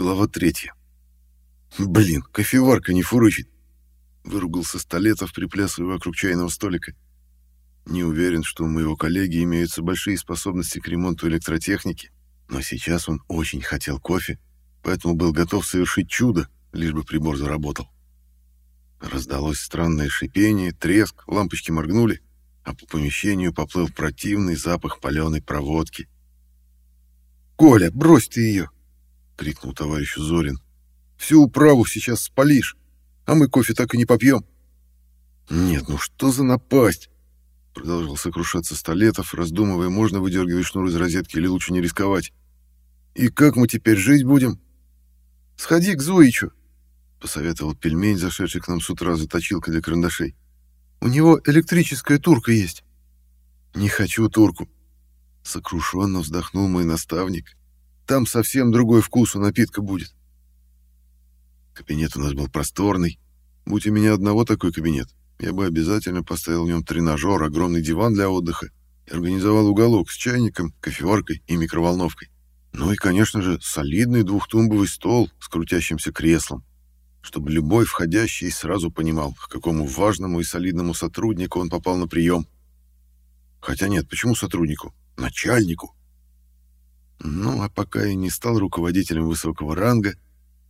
Глава третья. «Блин, кофеварка не фурычит!» Выругался Столетов, приплясывая вокруг чайного столика. Не уверен, что у моего коллеги имеются большие способности к ремонту электротехники, но сейчас он очень хотел кофе, поэтому был готов совершить чудо, лишь бы прибор заработал. Раздалось странное шипение, треск, лампочки моргнули, а по помещению поплыл противный запах паленой проводки. «Коля, брось ты ее!» — крикнул товарищу Зорин. «Всю управу сейчас спалишь, а мы кофе так и не попьем». «Нет, ну что за напасть?» Продолжал сокрушаться Столетов, раздумывая, можно выдергивать шнур из розетки или лучше не рисковать. «И как мы теперь жить будем?» «Сходи к Зуичу», — посоветовал пельмень, зашедший к нам с утра за точилкой для карандашей. «У него электрическая турка есть». «Не хочу турку», — сокрушенно вздохнул мой наставник. «Там совсем другой вкус у напитка будет». Кабинет у нас был просторный. Будь у меня одного такой кабинет, я бы обязательно поставил в нем тренажер, огромный диван для отдыха и организовал уголок с чайником, кофеваркой и микроволновкой. Ну и, конечно же, солидный двухтумбовый стол с крутящимся креслом, чтобы любой входящий сразу понимал, к какому важному и солидному сотруднику он попал на прием. Хотя нет, почему сотруднику? Начальнику. Ну, а пока я не стал руководителем высокого ранга,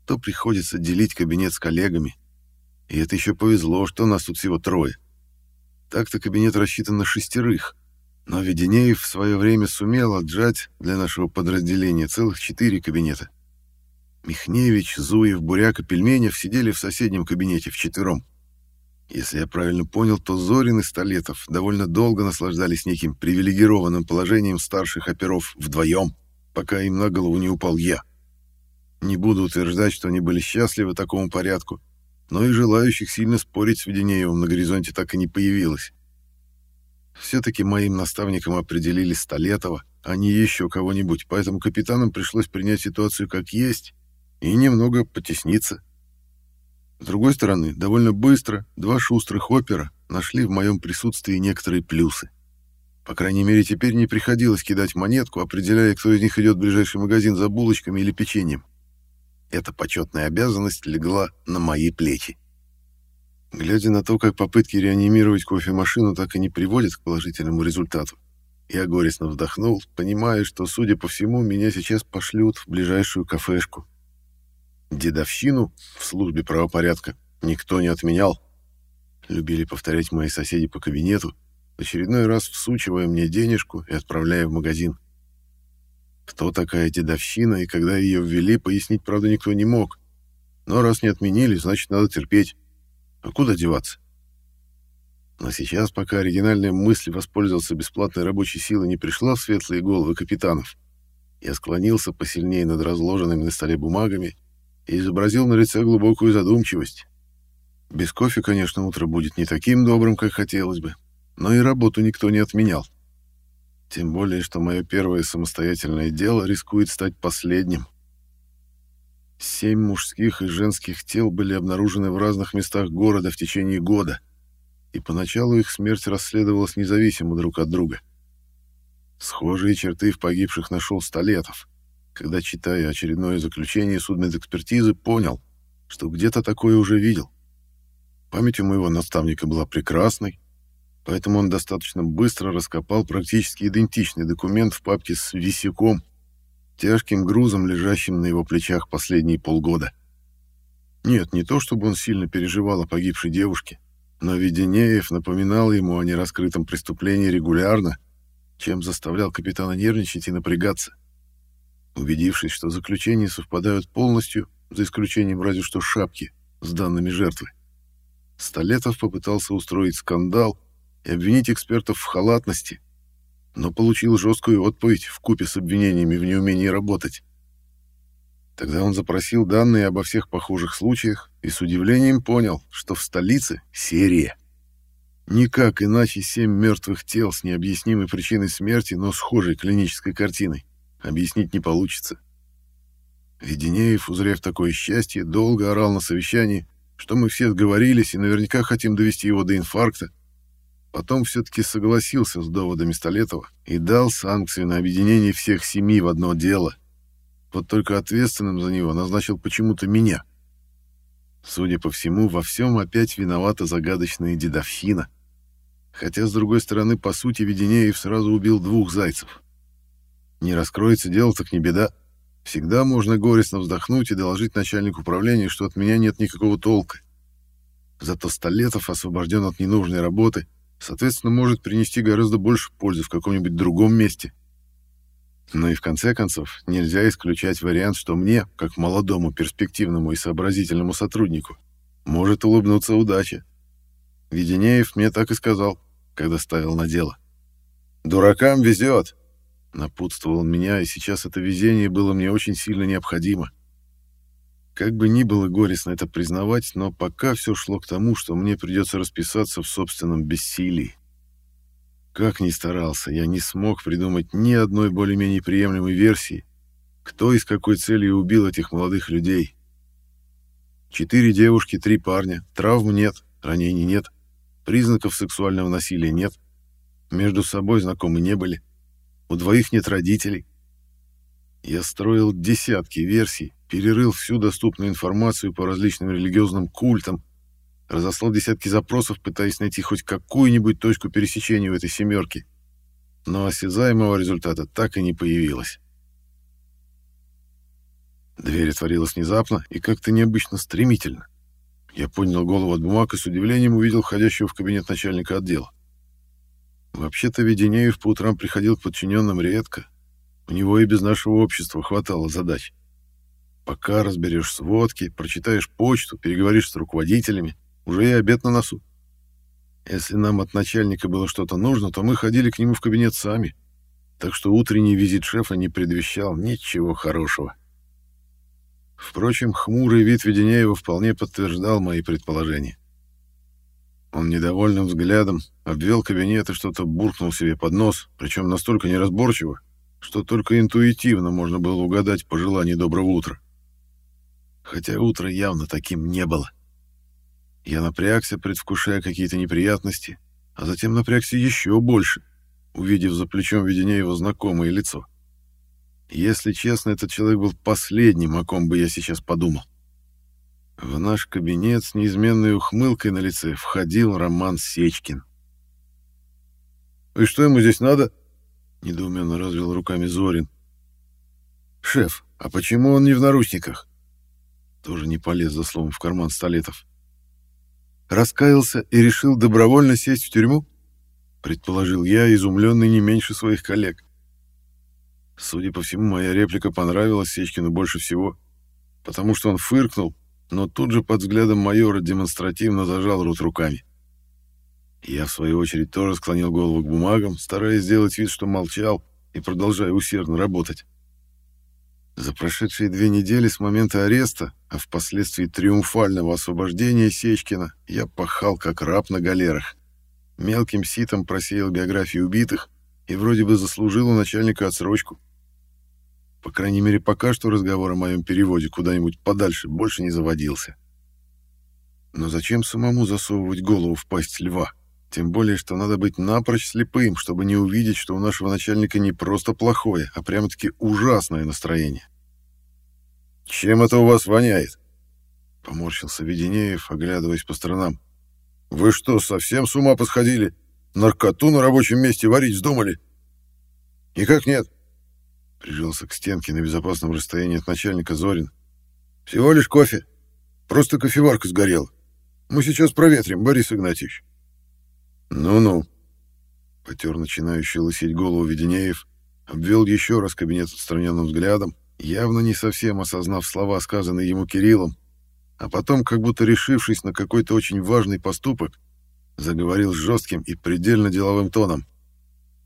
то приходится делить кабинет с коллегами, и это еще повезло, что нас тут всего трое. Так-то кабинет рассчитан на шестерых, но Веденеев в свое время сумел отжать для нашего подразделения целых четыре кабинета. Михневич, Зуев, Буряк и Пельменев сидели в соседнем кабинете вчетвером. Если я правильно понял, то Зорин и Столетов довольно долго наслаждались неким привилегированным положением старших оперов вдвоем, пока им на голову не упал я. Не буду утверждать, что они были счастливы такому порядку, но и желающих сильно спорить с Веденеевым на горизонте так и не появилось. Все-таки моим наставником определили Столетова, а не еще кого-нибудь, поэтому капитанам пришлось принять ситуацию как есть и немного потесниться. С другой стороны, довольно быстро два шустрых опера нашли в моем присутствии некоторые плюсы. По крайней мере, теперь не приходилось кидать монетку, определяя, кто из них идет в ближайший магазин за булочками или печеньем. Эта почетная обязанность легла на мои плечи. Глядя на то, как попытки реанимировать кофемашину так и не приводят к положительному результату, я горестно вздохнул, понимая, что, судя по всему, меня сейчас пошлют в ближайшую кафешку. Дедовщину в службе правопорядка никто не отменял. Любили повторять мои соседи по кабинету, очередной раз всучивая мне денежку и отправляя в магазин. Кто такая дедовщина и когда ее ввели, пояснить, правда, никто не мог. Но раз не отменили, значит, надо терпеть. А куда деваться? Но сейчас, пока оригинальная мысль воспользоваться бесплатной рабочей силой не пришла в светлые головы капитанов, я склонился посильнее над разложенными на столе бумагами и изобразил на лице глубокую задумчивость. Без кофе, конечно, утро будет не таким добрым, как хотелось бы, но и работу никто не отменял. Тем более, что мое первое самостоятельное дело рискует стать последним. Семь мужских и женских тел были обнаружены в разных местах города в течение года, и поначалу их смерть расследовалась независимо друг от друга. Схожие черты в погибших нашел Столетов, когда, читая очередное заключение судмедэкспертизы, понял, что где-то такое уже видел. Память у моего наставника была прекрасной, поэтому он достаточно быстро раскопал практически идентичный документ в папке с висяком, тяжким грузом, лежащим на его плечах последние полгода. Нет, не то чтобы он сильно переживал о погибшей девушке, но Веденеев напоминал ему о нераскрытом преступлении регулярно, чем заставлял капитана нервничать и напрягаться. Убедившись, что заключения совпадают полностью, за исключением разве что шапки, с данными жертвы, Столетов попытался устроить скандал, и обвинить экспертов в халатности, но получил жесткую отповедь в купе с обвинениями в неумении работать. Тогда он запросил данные обо всех похожих случаях и с удивлением понял, что в столице серия. Никак иначе семь мертвых тел с необъяснимой причиной смерти, но схожей клинической картиной, объяснить не получится. Веденеев, узрев такое счастье, долго орал на совещании, что мы все сговорились и наверняка хотим довести его до инфаркта, Потом все-таки согласился с доводами Столетова и дал санкцию на объединение всех семи в одно дело. вот только ответственным за него назначил почему-то меня. Судя по всему, во всем опять виновата загадочная дедовщина. Хотя, с другой стороны, по сути, Веденеев сразу убил двух зайцев. Не раскроется дело, так не беда. Всегда можно горестно вздохнуть и доложить начальнику управления, что от меня нет никакого толка. Зато Столетов освобожден от ненужной работы, соответственно, может принести гораздо больше пользы в каком-нибудь другом месте. Но и в конце концов, нельзя исключать вариант, что мне, как молодому, перспективному и сообразительному сотруднику, может улыбнуться удача. Веденеев мне так и сказал, когда ставил на дело. «Дуракам везет!» Напутствовал меня, и сейчас это везение было мне очень сильно необходимо. Как бы ни было горестно это признавать, но пока все шло к тому, что мне придется расписаться в собственном бессилии. Как ни старался, я не смог придумать ни одной более-менее приемлемой версии, кто и с какой целью убил этих молодых людей. Четыре девушки, три парня, травм нет, ранений нет, признаков сексуального насилия нет, между собой знакомы не были, у двоих нет родителей. Я строил десятки версий, перерыл всю доступную информацию по различным религиозным культам, разослал десятки запросов, пытаясь найти хоть какую-нибудь точку пересечения в этой семерке. Но осязаемого результата так и не появилось. Дверь отворилась внезапно и как-то необычно стремительно. Я поднял голову от бумаг и с удивлением увидел входящего в кабинет начальника отдела. Вообще-то Веденеев по утрам приходил к подчиненным редко. У него и без нашего общества хватало задач. Пока разберешь сводки, прочитаешь почту, переговоришь с руководителями, уже и обед на носу. Если нам от начальника было что-то нужно, то мы ходили к нему в кабинет сами. Так что утренний визит шефа не предвещал ничего хорошего. Впрочем, хмурый вид Веденеева вполне подтверждал мои предположения. Он недовольным взглядом обвел кабинет и что-то буркнул себе под нос, причем настолько неразборчиво, что только интуитивно можно было угадать пожелание доброго утра. Хотя утро явно таким не было. Я напрягся, предвкушая какие-то неприятности, а затем напрягся еще больше, увидев за плечом Веденеева знакомое лицо. Если честно, этот человек был последним, о ком бы я сейчас подумал. В наш кабинет с неизменной ухмылкой на лице входил Роман Сечкин. «И что ему здесь надо?» — недоуменно развел руками Зорин. «Шеф, а почему он не в наручниках?» Тоже не полез за словом в карман Столетов. Раскаялся и решил добровольно сесть в тюрьму? Предположил я, изумленный не меньше своих коллег. Судя по всему, моя реплика понравилась Сечкину больше всего, потому что он фыркнул, но тут же под взглядом майора демонстративно зажал рот руками. Я, в свою очередь, тоже склонил голову к бумагам, стараясь сделать вид, что молчал, и продолжая усердно работать. За прошедшие две недели с момента ареста, а впоследствии триумфального освобождения Сечкина, я пахал как раб на галерах. Мелким ситом просеял биографии убитых и вроде бы заслужил у начальника отсрочку. По крайней мере, пока что разговор о моем переводе куда-нибудь подальше больше не заводился. Но зачем самому засовывать голову в пасть льва? Тем более, что надо быть напрочь слепым, чтобы не увидеть, что у нашего начальника не просто плохое, а прямо-таки ужасное настроение. «Чем это у вас воняет?» — поморщился Веденеев, оглядываясь по сторонам. «Вы что, совсем с ума посходили? Наркоту на рабочем месте варить вздумали?» «Никак нет», — прижался к стенке на безопасном расстоянии от начальника Зорин. «Всего лишь кофе. Просто кофеварка сгорела. Мы сейчас проветрим, Борис Игнатьевич». «Ну-ну», — потер начинающий лысеть голову Веденеев, обвел еще раз кабинет отстраненным взглядом, явно не совсем осознав слова, сказанные ему Кириллом, а потом, как будто решившись на какой-то очень важный поступок, заговорил с жестким и предельно деловым тоном.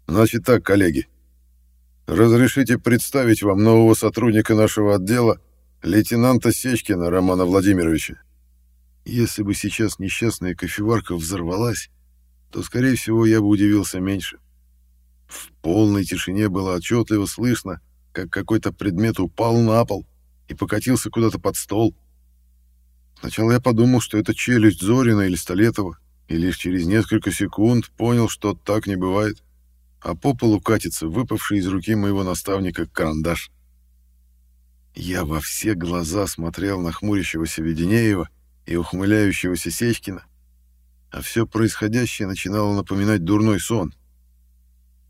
«Значит так, коллеги, разрешите представить вам нового сотрудника нашего отдела, лейтенанта Сечкина Романа Владимировича. Если бы сейчас несчастная кофеварка взорвалась, то, скорее всего, я бы удивился меньше. В полной тишине было отчетливо слышно, как какой-то предмет упал на пол и покатился куда-то под стол. Сначала я подумал, что это челюсть Зорина или Столетова, и лишь через несколько секунд понял, что так не бывает, а по полу катится выпавший из руки моего наставника карандаш. Я во все глаза смотрел на хмурящегося Веденеева и ухмыляющегося Сечкина, а все происходящее начинало напоминать дурной сон.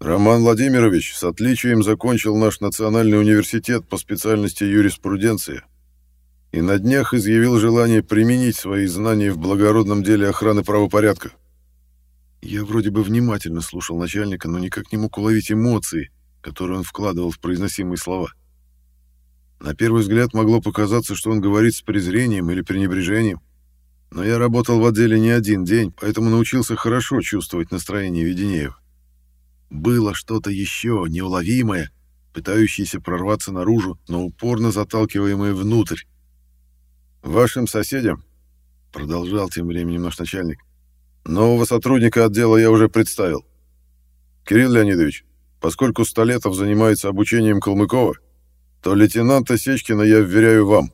Роман Владимирович с отличием закончил наш национальный университет по специальности юриспруденция и на днях изъявил желание применить свои знания в благородном деле охраны правопорядка. Я вроде бы внимательно слушал начальника, но никак не мог уловить эмоции, которые он вкладывал в произносимые слова. На первый взгляд могло показаться, что он говорит с презрением или пренебрежением, но я работал в отделе не один день, поэтому научился хорошо чувствовать настроение Веденеева. Было что-то еще неуловимое, пытающееся прорваться наружу, но упорно заталкиваемое внутрь. «Вашим соседям», — продолжал тем временем наш начальник, — «нового сотрудника отдела я уже представил. Кирилл Леонидович, поскольку Столетов занимается обучением Калмыкова, то лейтенанта Сечкина я вверяю вам.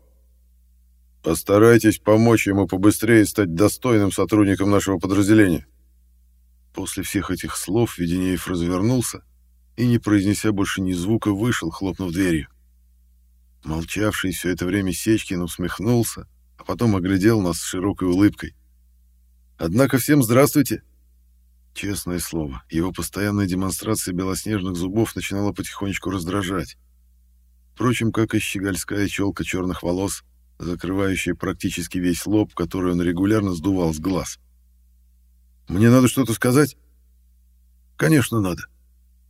Постарайтесь помочь ему побыстрее стать достойным сотрудником нашего подразделения. После всех этих слов Веденеев развернулся и, не произнеся больше ни звука, вышел, хлопнув дверью. Молчавший все это время Сечкин усмехнулся, а потом оглядел нас с широкой улыбкой. «Однако всем здравствуйте!» Честное слово, его постоянная демонстрация белоснежных зубов начинала потихонечку раздражать. Впрочем, как и щегольская челка черных волос, закрывающая практически весь лоб, который он регулярно сдувал с глаз. Мне надо что-то сказать? Конечно, надо.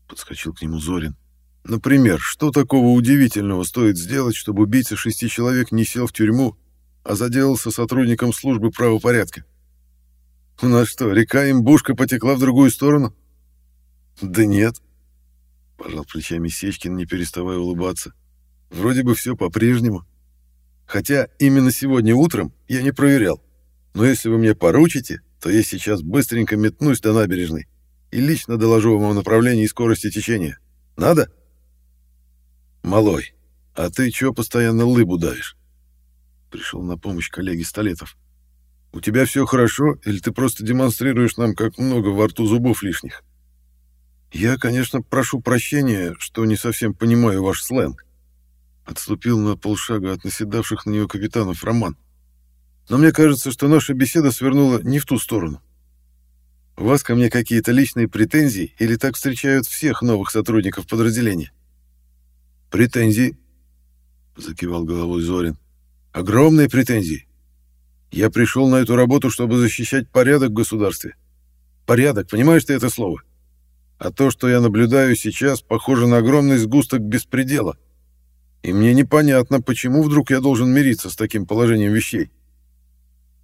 Подскочил к нему Зорин. Например, что такого удивительного стоит сделать, чтобы убийца шести человек не сел в тюрьму, а заделался сотрудником службы правопорядка? У нас что, река Имбушка потекла в другую сторону? Да нет. Пожал плечами Сечкин, не переставая улыбаться. Вроде бы все по-прежнему. Хотя именно сегодня утром я не проверял. Но если вы мне поручите, то я сейчас быстренько метнусь до набережной и лично доложу вам о направлении и скорости течения. Надо? Малой, а ты чё постоянно лыбу давишь? Пришел на помощь коллеге Столетов. У тебя все хорошо, или ты просто демонстрируешь нам, как много во рту зубов лишних? Я, конечно, прошу прощения, что не совсем понимаю ваш сленг. Отступил на полшага от наседавших на него капитанов Роман. — но мне кажется, что наша беседа свернула не в ту сторону. У вас ко мне какие-то личные претензии или так встречают всех новых сотрудников подразделения? Претензии, закивал головой Зорин. Огромные претензии. Я пришел на эту работу, чтобы защищать порядок в государстве. Порядок, понимаешь ты это слово? А то, что я наблюдаю сейчас, похоже на огромный сгусток беспредела. И мне непонятно, почему вдруг я должен мириться с таким положением вещей.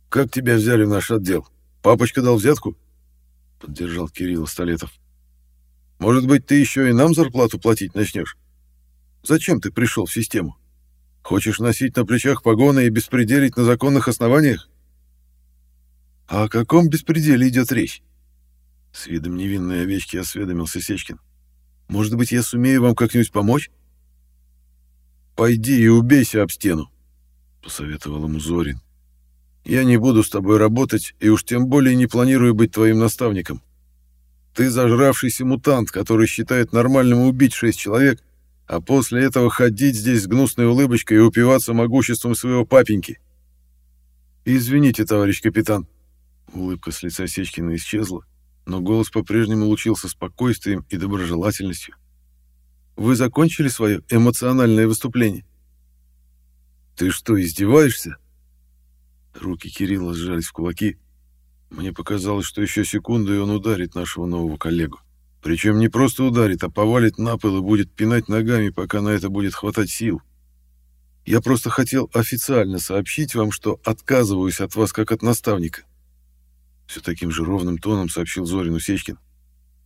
Как тебя взяли в наш отдел? Папочка дал взятку? Поддержал Кирилл Столетов. Может быть, ты еще и нам зарплату платить начнешь? Зачем ты пришел в систему? Хочешь носить на плечах погоны и беспределить на законных основаниях? А о каком беспределе идет речь? С видом невинной овечки осведомился Сечкин. Может быть, я сумею вам как-нибудь помочь? Пойди и убейся об стену, посоветовал ему Зорин. Я не буду с тобой работать и уж тем более не планирую быть твоим наставником. Ты зажравшийся мутант, который считает нормальным убить шесть человек, а после этого ходить здесь с гнусной улыбочкой и упиваться могуществом своего папеньки. Извините, товарищ капитан. Улыбка с лица Сечкина исчезла, но голос по-прежнему лучился спокойствием и доброжелательностью. Вы закончили свое эмоциональное выступление? Ты что, издеваешься? Руки Кирилла сжались в кулаки. Мне показалось, что еще секунду, и он ударит нашего нового коллегу. Причем не просто ударит, а повалит на пол и будет пинать ногами, пока на это будет хватать сил. Я просто хотел официально сообщить вам, что отказываюсь от вас как от наставника. Все таким же ровным тоном сообщил Зорин Усечкин.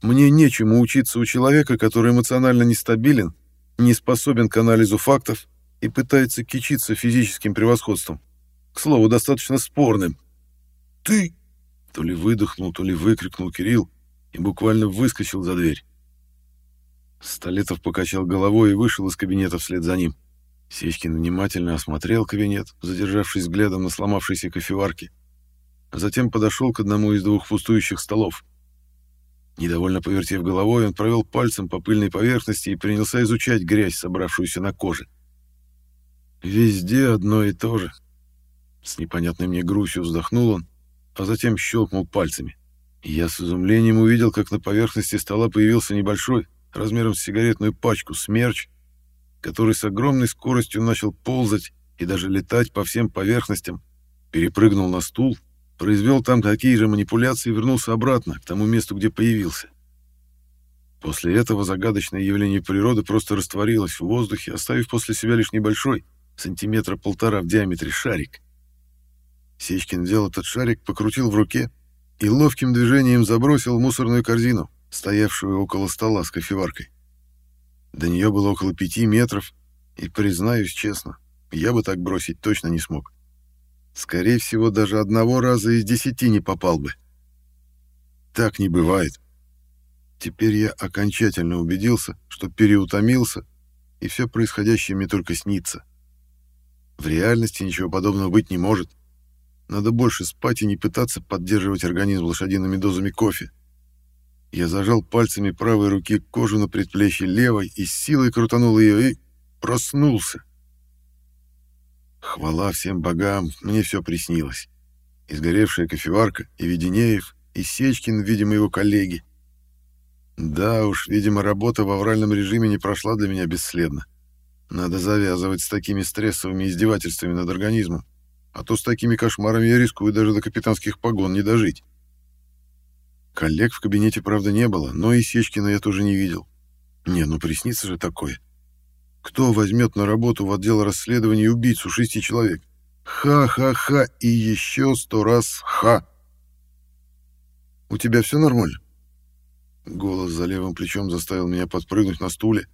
Мне нечему учиться у человека, который эмоционально нестабилен, не способен к анализу фактов и пытается кичиться физическим превосходством к слову, достаточно спорным. «Ты...» — то ли выдохнул, то ли выкрикнул Кирилл и буквально выскочил за дверь. Столетов покачал головой и вышел из кабинета вслед за ним. Сечкин внимательно осмотрел кабинет, задержавшись взглядом на сломавшейся кофеварке, затем подошел к одному из двух пустующих столов. Недовольно повертев головой, он провел пальцем по пыльной поверхности и принялся изучать грязь, собравшуюся на коже. Везде одно и то же. С непонятной мне грустью вздохнул он, а затем щелкнул пальцами. Я с изумлением увидел, как на поверхности стола появился небольшой, размером с сигаретную пачку, смерч, который с огромной скоростью начал ползать и даже летать по всем поверхностям, перепрыгнул на стул, произвел там такие же манипуляции и вернулся обратно, к тому месту, где появился. После этого загадочное явление природы просто растворилось в воздухе, оставив после себя лишь небольшой, сантиметра полтора в диаметре, шарик. Сечкин взял этот шарик, покрутил в руке и ловким движением забросил в мусорную корзину, стоявшую около стола с кофеваркой. До нее было около пяти метров, и, признаюсь честно, я бы так бросить точно не смог. Скорее всего, даже одного раза из десяти не попал бы. Так не бывает. Теперь я окончательно убедился, что переутомился, и все происходящее мне только снится. В реальности ничего подобного быть не может. Надо больше спать и не пытаться поддерживать организм лошадиными дозами кофе. Я зажал пальцами правой руки кожу на предплечье левой и с силой крутанул ее и проснулся. Хвала всем богам, мне все приснилось. Изгоревшая кофеварка, и Веденеев, и Сечкин, видимо, его коллеги. Да уж, видимо, работа в авральном режиме не прошла для меня бесследно. Надо завязывать с такими стрессовыми издевательствами над организмом, а то с такими кошмарами я рискую даже до капитанских погон не дожить. Коллег в кабинете, правда, не было, но и Сечкина я тоже не видел. Не, ну приснится же такое. Кто возьмет на работу в отдел расследований убийцу шести человек? Ха-ха-ха и еще сто раз ха. У тебя все нормально? Голос за левым плечом заставил меня подпрыгнуть на стуле.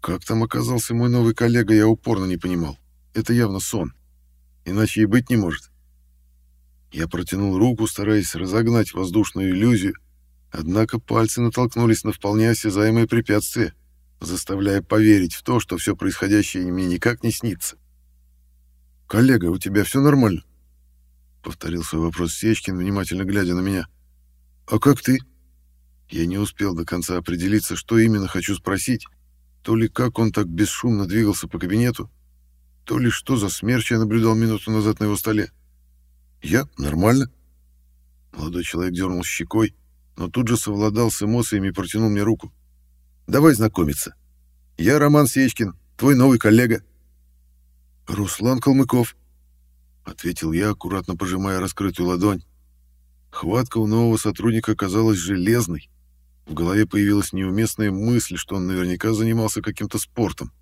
Как там оказался мой новый коллега, я упорно не понимал. Это явно сон. Иначе и быть не может. Я протянул руку, стараясь разогнать воздушную иллюзию, однако пальцы натолкнулись на вполне осязаемое препятствие, заставляя поверить в то, что все происходящее мне никак не снится. «Коллега, у тебя все нормально?» — повторил свой вопрос Сечкин, внимательно глядя на меня. «А как ты?» Я не успел до конца определиться, что именно хочу спросить, то ли как он так бесшумно двигался по кабинету, то ли что за смерч я наблюдал минуту назад на его столе. «Я? Нормально?» Молодой человек дернул щекой, но тут же совладал с эмоциями и протянул мне руку. «Давай знакомиться. Я Роман Сечкин, твой новый коллега». «Руслан Калмыков», — ответил я, аккуратно пожимая раскрытую ладонь. Хватка у нового сотрудника казалась железной. В голове появилась неуместная мысль, что он наверняка занимался каким-то спортом.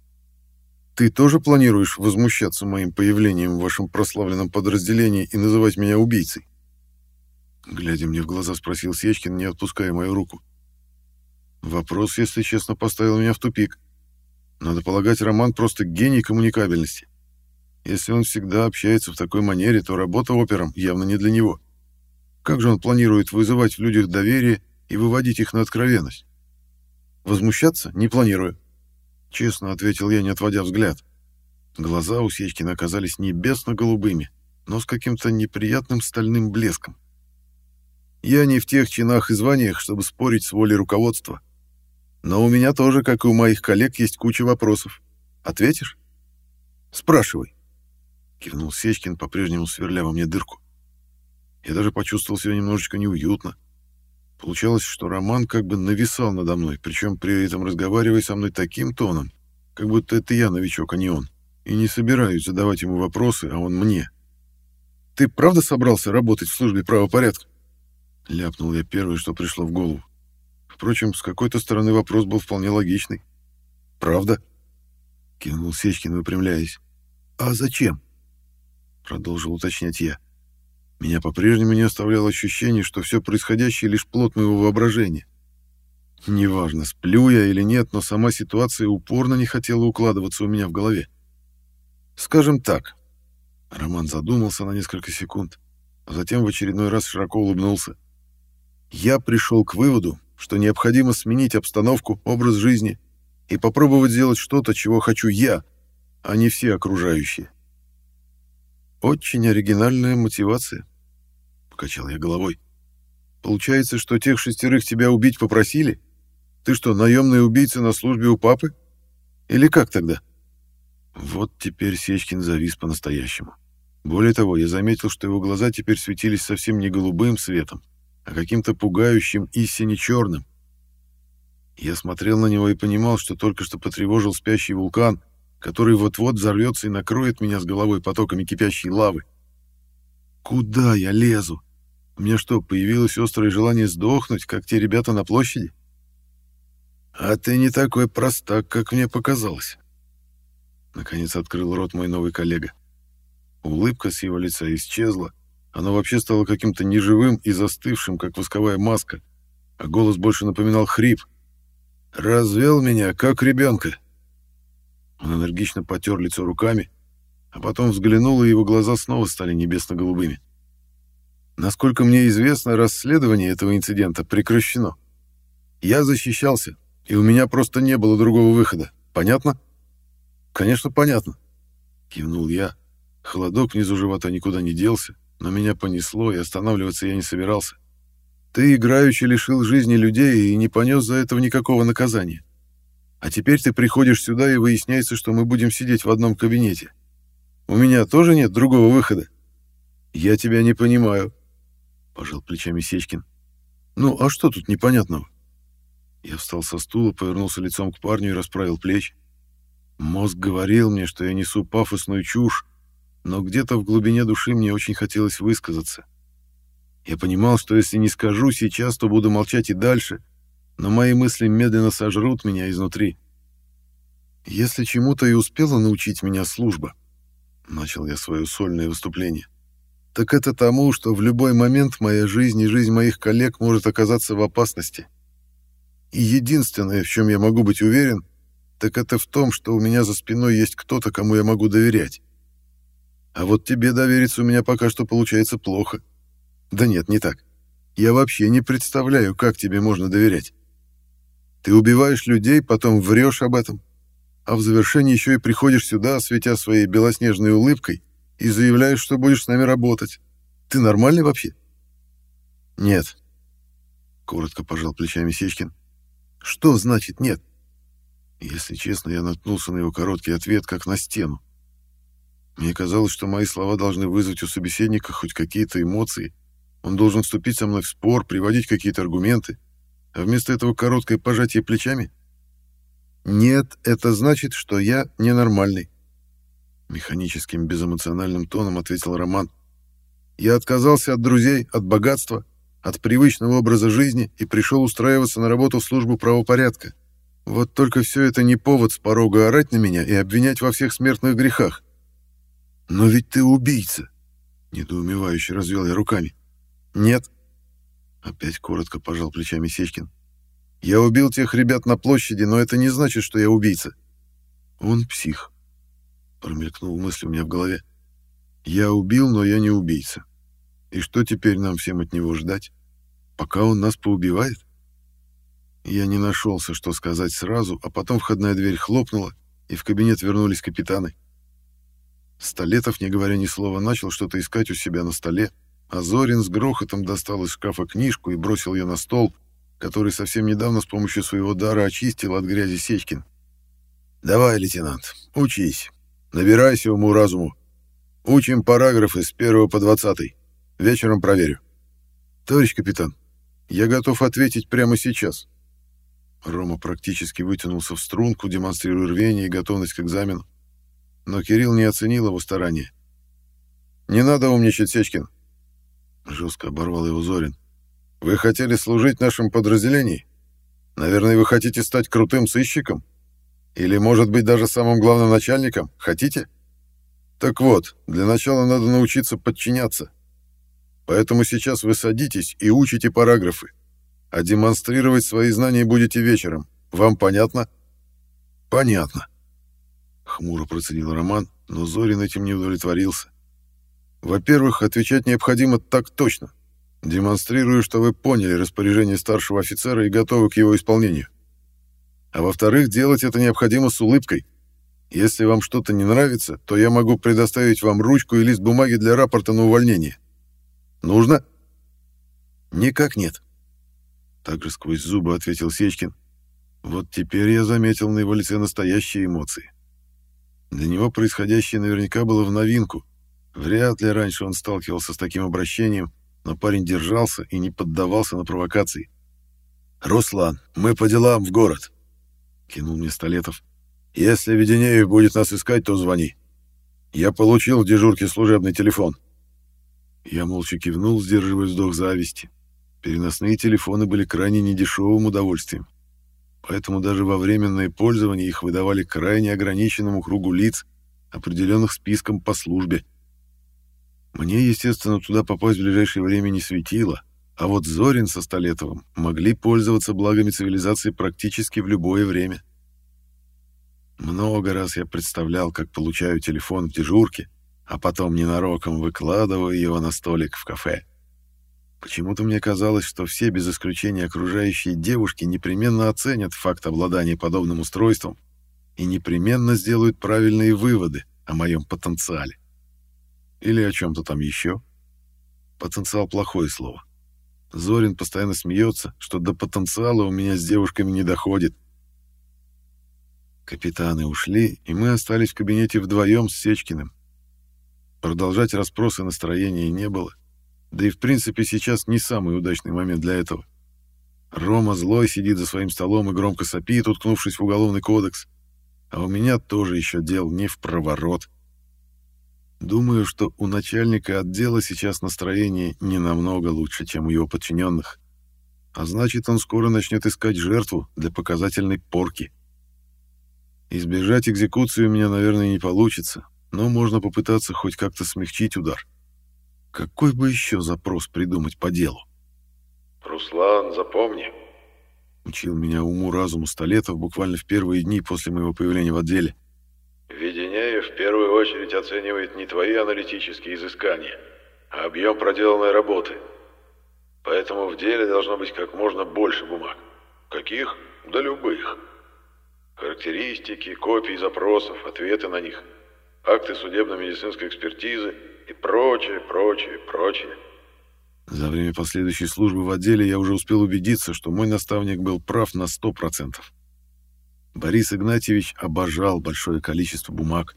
Ты тоже планируешь возмущаться моим появлением в вашем прославленном подразделении и называть меня убийцей? Глядя мне в глаза, спросил Сечкин, не отпуская мою руку. Вопрос, если честно, поставил меня в тупик. Надо полагать, Роман просто гений коммуникабельности. Если он всегда общается в такой манере, то работа опером явно не для него. Как же он планирует вызывать в людях доверие и выводить их на откровенность? Возмущаться не планирую. Честно ответил я, не отводя взгляд. Глаза у Сечкина оказались небесно-голубыми, но с каким-то неприятным стальным блеском. Я не в тех чинах и званиях, чтобы спорить с волей руководства. Но у меня тоже, как и у моих коллег, есть куча вопросов. Ответишь? Спрашивай. Кивнул Сечкин, по-прежнему сверля во мне дырку. Я даже почувствовал себя немножечко неуютно. Получалось, что Роман как бы нависал надо мной, причем при этом разговаривая со мной таким тоном, как будто это я новичок, а не он. И не собираюсь задавать ему вопросы, а он мне. «Ты правда собрался работать в службе правопорядка?» Ляпнул я первое, что пришло в голову. Впрочем, с какой-то стороны вопрос был вполне логичный. «Правда?» — кинул Сечкин, выпрямляясь. «А зачем?» — продолжил уточнять я. Меня по-прежнему не оставляло ощущение, что все происходящее лишь плод моего воображения. Неважно, сплю я или нет, но сама ситуация упорно не хотела укладываться у меня в голове. Скажем так. Роман задумался на несколько секунд, а затем в очередной раз широко улыбнулся. Я пришел к выводу, что необходимо сменить обстановку, образ жизни и попробовать сделать что-то, чего хочу я, а не все окружающие. Очень оригинальная мотивация покачал я головой. Получается, что тех шестерых тебя убить попросили? Ты что, наемный убийца на службе у папы? Или как тогда? Вот теперь Сечкин завис по-настоящему. Более того, я заметил, что его глаза теперь светились совсем не голубым светом, а каким-то пугающим и сине-черным. Я смотрел на него и понимал, что только что потревожил спящий вулкан, который вот-вот взорвется и накроет меня с головой потоками кипящей лавы. Куда я лезу? У меня что, появилось острое желание сдохнуть, как те ребята на площади? А ты не такой простак, как мне показалось. Наконец открыл рот мой новый коллега. Улыбка с его лица исчезла. Оно вообще стало каким-то неживым и застывшим, как восковая маска, а голос больше напоминал хрип. «Развел меня, как ребенка». Он энергично потер лицо руками, а потом взглянул, и его глаза снова стали небесно-голубыми. Насколько мне известно, расследование этого инцидента прекращено. Я защищался, и у меня просто не было другого выхода. Понятно? Конечно, понятно. Кивнул я. Холодок внизу живота никуда не делся, но меня понесло, и останавливаться я не собирался. Ты играючи лишил жизни людей и не понес за этого никакого наказания. А теперь ты приходишь сюда, и выясняется, что мы будем сидеть в одном кабинете. У меня тоже нет другого выхода. Я тебя не понимаю, пожал плечами Сечкин. Ну, а что тут непонятного? Я встал со стула, повернулся лицом к парню и расправил плечи. Мозг говорил мне, что я несу пафосную чушь, но где-то в глубине души мне очень хотелось высказаться. Я понимал, что если не скажу сейчас, то буду молчать и дальше, но мои мысли медленно сожрут меня изнутри. Если чему-то и успела научить меня служба, начал я свое сольное выступление, так это тому, что в любой момент моя жизнь и жизнь моих коллег может оказаться в опасности. И единственное, в чем я могу быть уверен, так это в том, что у меня за спиной есть кто-то, кому я могу доверять. А вот тебе довериться у меня пока что получается плохо. Да нет, не так. Я вообще не представляю, как тебе можно доверять. Ты убиваешь людей, потом врешь об этом, а в завершении еще и приходишь сюда, светя своей белоснежной улыбкой, и заявляешь, что будешь с нами работать. Ты нормальный вообще? Нет. Коротко пожал плечами Сечкин. Что значит нет? Если честно, я наткнулся на его короткий ответ, как на стену. Мне казалось, что мои слова должны вызвать у собеседника хоть какие-то эмоции. Он должен вступить со мной в спор, приводить какие-то аргументы. А вместо этого короткое пожатие плечами? Нет, это значит, что я ненормальный. Механическим, безэмоциональным тоном ответил Роман. Я отказался от друзей, от богатства, от привычного образа жизни и пришел устраиваться на работу в службу правопорядка. Вот только все это не повод с порога орать на меня и обвинять во всех смертных грехах. Но ведь ты убийца, недоумевающе развел я руками. Нет. Опять коротко пожал плечами Сечкин. Я убил тех ребят на площади, но это не значит, что я убийца. Он псих промелькнула мысль у меня в голове. Я убил, но я не убийца. И что теперь нам всем от него ждать? Пока он нас поубивает? Я не нашелся, что сказать сразу, а потом входная дверь хлопнула, и в кабинет вернулись капитаны. Столетов, не говоря ни слова, начал что-то искать у себя на столе, а Зорин с грохотом достал из шкафа книжку и бросил ее на стол, который совсем недавно с помощью своего дара очистил от грязи Сечкин. «Давай, лейтенант, учись. Набирайся уму-разуму. Учим параграфы с первого по двадцатый. Вечером проверю. Товарищ капитан, я готов ответить прямо сейчас. Рома практически вытянулся в струнку, демонстрируя рвение и готовность к экзамену. Но Кирилл не оценил его старания. «Не надо умничать, Сечкин!» Жестко оборвал его Зорин. «Вы хотели служить в нашем подразделении? Наверное, вы хотите стать крутым сыщиком?» Или, может быть, даже самым главным начальником? Хотите? Так вот, для начала надо научиться подчиняться. Поэтому сейчас вы садитесь и учите параграфы. А демонстрировать свои знания будете вечером. Вам понятно? Понятно. Хмуро процедил Роман, но Зорин этим не удовлетворился. Во-первых, отвечать необходимо так точно, демонстрируя, что вы поняли распоряжение старшего офицера и готовы к его исполнению. А во-вторых, делать это необходимо с улыбкой. Если вам что-то не нравится, то я могу предоставить вам ручку и лист бумаги для рапорта на увольнение. Нужно? Никак нет. Также сквозь зубы ответил Сечкин. Вот теперь я заметил на его лице настоящие эмоции. Для него происходящее наверняка было в новинку. Вряд ли раньше он сталкивался с таким обращением, но парень держался и не поддавался на провокации. «Руслан, мы по делам в город», — кинул мне Столетов. «Если Веденеев будет нас искать, то звони. Я получил в дежурке служебный телефон». Я молча кивнул, сдерживая вздох зависти. Переносные телефоны были крайне недешевым удовольствием. Поэтому даже во временное пользование их выдавали крайне ограниченному кругу лиц, определенных списком по службе. Мне, естественно, туда попасть в ближайшее время не светило, а вот Зорин со Столетовым могли пользоваться благами цивилизации практически в любое время. Много раз я представлял, как получаю телефон в дежурке, а потом ненароком выкладываю его на столик в кафе. Почему-то мне казалось, что все без исключения окружающие девушки непременно оценят факт обладания подобным устройством и непременно сделают правильные выводы о моем потенциале. Или о чем-то там еще. Потенциал — плохое слово. Зорин постоянно смеется, что до потенциала у меня с девушками не доходит. Капитаны ушли, и мы остались в кабинете вдвоем с Сечкиным. Продолжать расспросы настроения не было. Да и в принципе сейчас не самый удачный момент для этого. Рома злой сидит за своим столом и громко сопит, уткнувшись в уголовный кодекс. А у меня тоже еще дел не в проворот. Думаю, что у начальника отдела сейчас настроение не намного лучше, чем у его подчиненных. А значит, он скоро начнет искать жертву для показательной порки. Избежать экзекуции у меня, наверное, не получится, но можно попытаться хоть как-то смягчить удар. Какой бы еще запрос придумать по делу? «Руслан, запомни», — учил меня уму-разуму Столетов буквально в первые дни после моего появления в отделе. «Веденеев в первую очередь оценивает не твои аналитические изыскания, а объем проделанной работы. Поэтому в деле должно быть как можно больше бумаг. Каких? Да любых. Характеристики, копии запросов, ответы на них, акты судебно-медицинской экспертизы — и прочее, прочее, прочее. За время последующей службы в отделе я уже успел убедиться, что мой наставник был прав на сто процентов. Борис Игнатьевич обожал большое количество бумаг.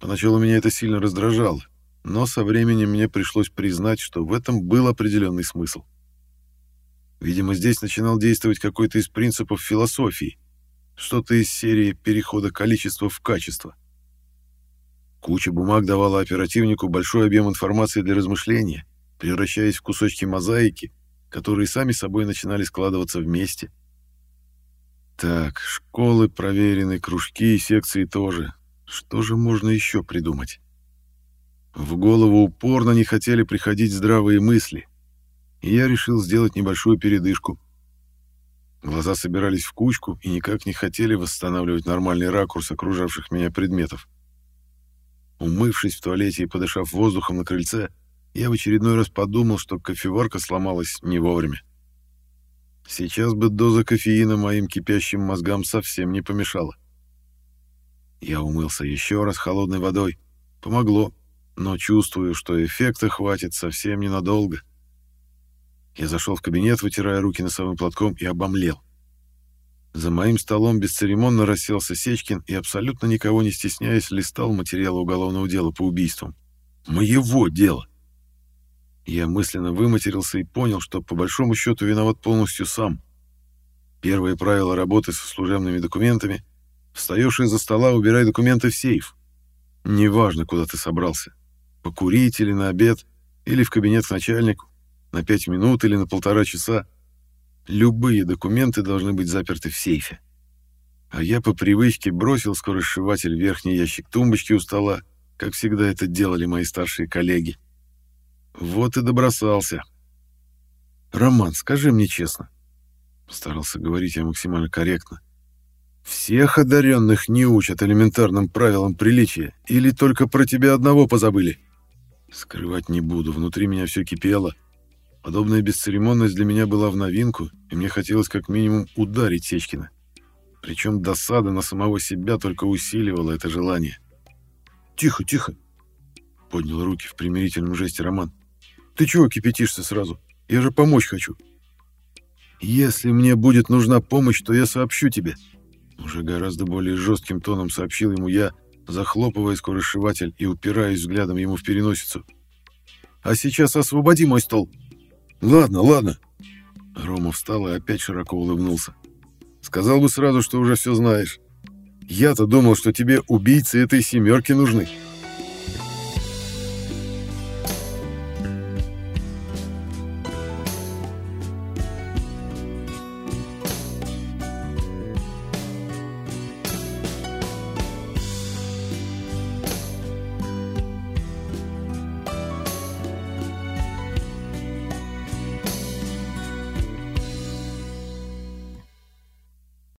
Поначалу меня это сильно раздражало, но со временем мне пришлось признать, что в этом был определенный смысл. Видимо, здесь начинал действовать какой-то из принципов философии, что-то из серии перехода количества в качество. Куча бумаг давала оперативнику большой объем информации для размышления, превращаясь в кусочки мозаики, которые сами собой начинали складываться вместе. Так, школы проверены, кружки и секции тоже. Что же можно еще придумать? В голову упорно не хотели приходить здравые мысли, и я решил сделать небольшую передышку. Глаза собирались в кучку и никак не хотели восстанавливать нормальный ракурс окружавших меня предметов. Умывшись в туалете и подышав воздухом на крыльце, я в очередной раз подумал, что кофеварка сломалась не вовремя. Сейчас бы доза кофеина моим кипящим мозгам совсем не помешала. Я умылся еще раз холодной водой. Помогло, но чувствую, что эффекта хватит совсем ненадолго. Я зашел в кабинет, вытирая руки носовым платком, и обомлел. За моим столом бесцеремонно расселся Сечкин и, абсолютно никого не стесняясь, листал материалы уголовного дела по убийствам. Моего дела! Я мысленно выматерился и понял, что по большому счету виноват полностью сам. Первое правило работы со служебными документами — встаешь из-за стола, убирай документы в сейф. Неважно, куда ты собрался. Покурить или на обед, или в кабинет к начальнику, на пять минут или на полтора часа — Любые документы должны быть заперты в сейфе. А я по привычке бросил скоросшиватель в верхний ящик тумбочки у стола, как всегда это делали мои старшие коллеги. Вот и добросался. «Роман, скажи мне честно», — старался говорить я максимально корректно, «всех одаренных не учат элементарным правилам приличия или только про тебя одного позабыли?» Скрывать не буду, внутри меня все кипело. Подобная бесцеремонность для меня была в новинку, и мне хотелось как минимум ударить Сечкина. Причем досада на самого себя только усиливала это желание. «Тихо, тихо!» — поднял руки в примирительном жесте Роман. «Ты чего кипятишься сразу? Я же помочь хочу!» «Если мне будет нужна помощь, то я сообщу тебе!» Уже гораздо более жестким тоном сообщил ему я, захлопывая скоросшиватель и упираясь взглядом ему в переносицу. «А сейчас освободи мой стол!» «Ладно, ладно!» Рома встал и опять широко улыбнулся. «Сказал бы сразу, что уже все знаешь. Я-то думал, что тебе убийцы этой семерки нужны».